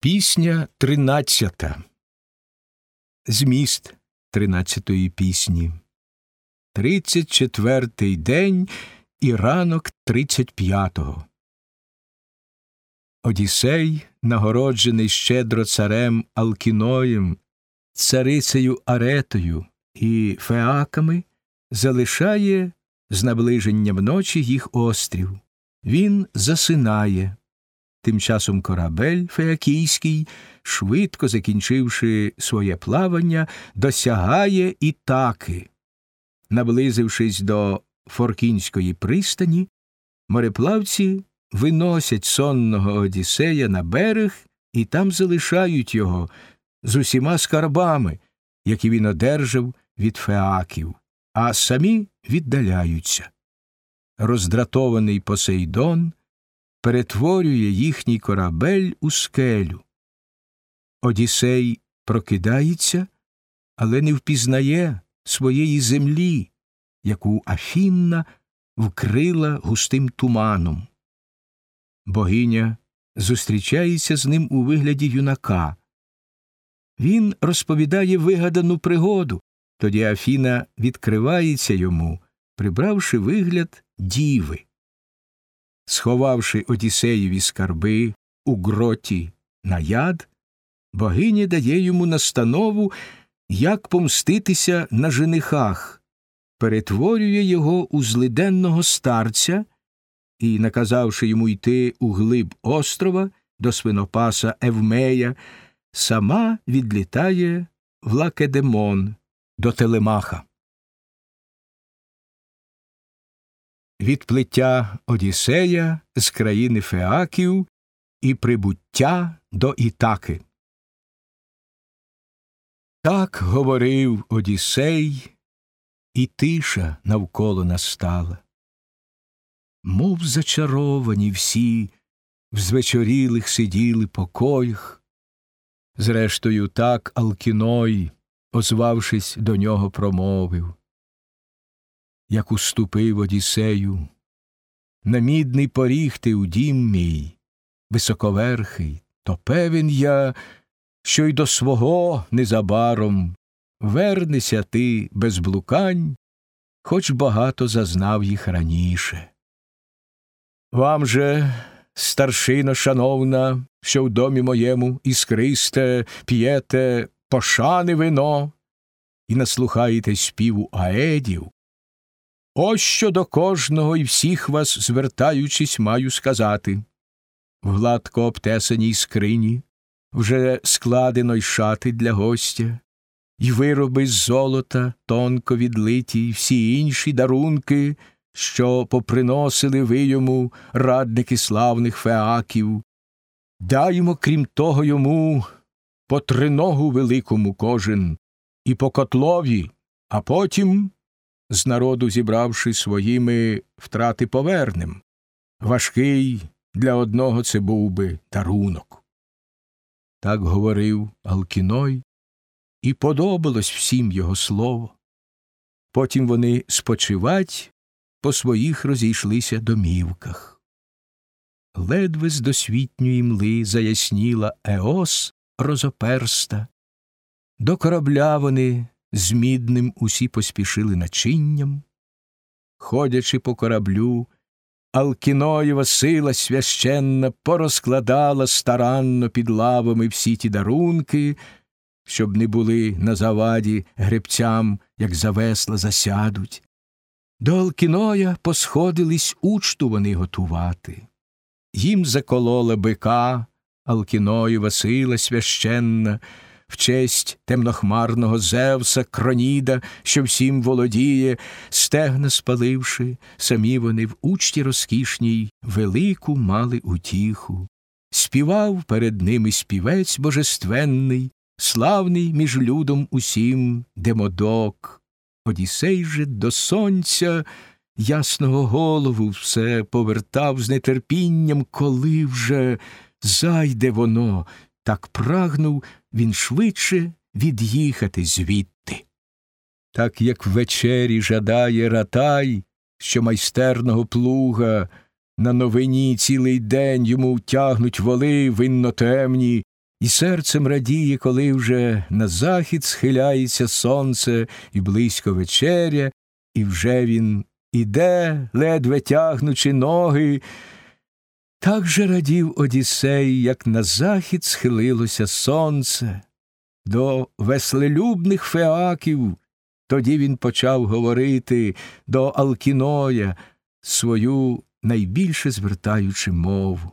Пісня тринадцята. Зміст тринадцятої пісні. Тридцять четвертий день і ранок тридцять п'ятого. Одіссей, нагороджений щедро царем Алкіноєм, царицею Аретою і феаками, залишає з наближенням ночі їх острів. Він засинає. Тим часом корабель феакійський, швидко закінчивши своє плавання, досягає Ітаки. Наблизившись до Форкінської пристані, мореплавці виносять сонного Одіссея на берег і там залишають його з усіма скарбами, які він одержав від феаків, а самі віддаляються. Роздратований Посейдон перетворює їхній корабель у скелю. Одіссей прокидається, але не впізнає своєї землі, яку Афінна вкрила густим туманом. Богиня зустрічається з ним у вигляді юнака. Він розповідає вигадану пригоду, тоді Афіна відкривається йому, прибравши вигляд діви. Сховавши Одіссеєві скарби у гроті на яд, богиня дає йому настанову, як помститися на женихах, перетворює його у злиденного старця і, наказавши йому йти у глиб острова до свинопаса Евмея, сама відлітає в Лакедемон до Телемаха. Відплиття Одіссея з країни Феаків і прибуття до Ітаки. Так говорив Одіссей, і тиша навколо настала. Мов зачаровані всі в звечорілих сиділи покоях. Зрештою, так Алкіной, озвавшись до нього, промовив як уступив Одіссею, на мідний поріг ти у дім мій, високоверхий, то певен я, що й до свого незабаром вернися ти без блукань, хоч багато зазнав їх раніше. Вам же, старшино шановна, що в домі моєму іскристе, п'єте пошани вино і наслухаєте співу аедів, Ось що до кожного і всіх вас, звертаючись, маю сказати. В гладко обтесаній скрині вже складено й шати для гостя, і вироби з золота, тонко відлиті, й всі інші дарунки, що поприносили ви йому радники славних феаків. Даймо, крім того, йому по триногу великому кожен, і по котлові, а потім з народу зібравши своїми втрати повернем. Важкий для одного це був би дарунок. Так говорив Алкіной, і подобалось всім його слово. Потім вони спочивать по своїх розійшлися домівках. Ледве з досвітньої мли заясніла Еос розоперста. До корабля вони з мідним усі поспішили начинням. Ходячи по кораблю, Алкіноєва сила священна порозкладала старанно під лавами всі ті дарунки, щоб не були на заваді гребцям, як за весла засядуть. До Алкіноя посходились учту вони готувати. Їм заколола бика, Алкіноєва сила священна, в честь темнохмарного Зевса, кроніда, що всім володіє, стегна спаливши, самі вони в учті розкішній велику мали утіху. Співав перед ними співець божественний, славний між людом усім демодок. Одісей же до сонця ясного голову все повертав з нетерпінням, коли вже зайде воно, так прагнув він швидше від'їхати звідти. Так як ввечері жадає ратай, що майстерного плуга на новині цілий день йому тягнуть воли винно темні, і серцем радіє, коли вже на захід схиляється сонце і близько вечеря, і вже він іде, ледве тягнучи ноги. Так же радів Одіссей, як на захід схилилося сонце. До веслелюбних феаків тоді він почав говорити до Алкіноя свою найбільше звертаючи мову.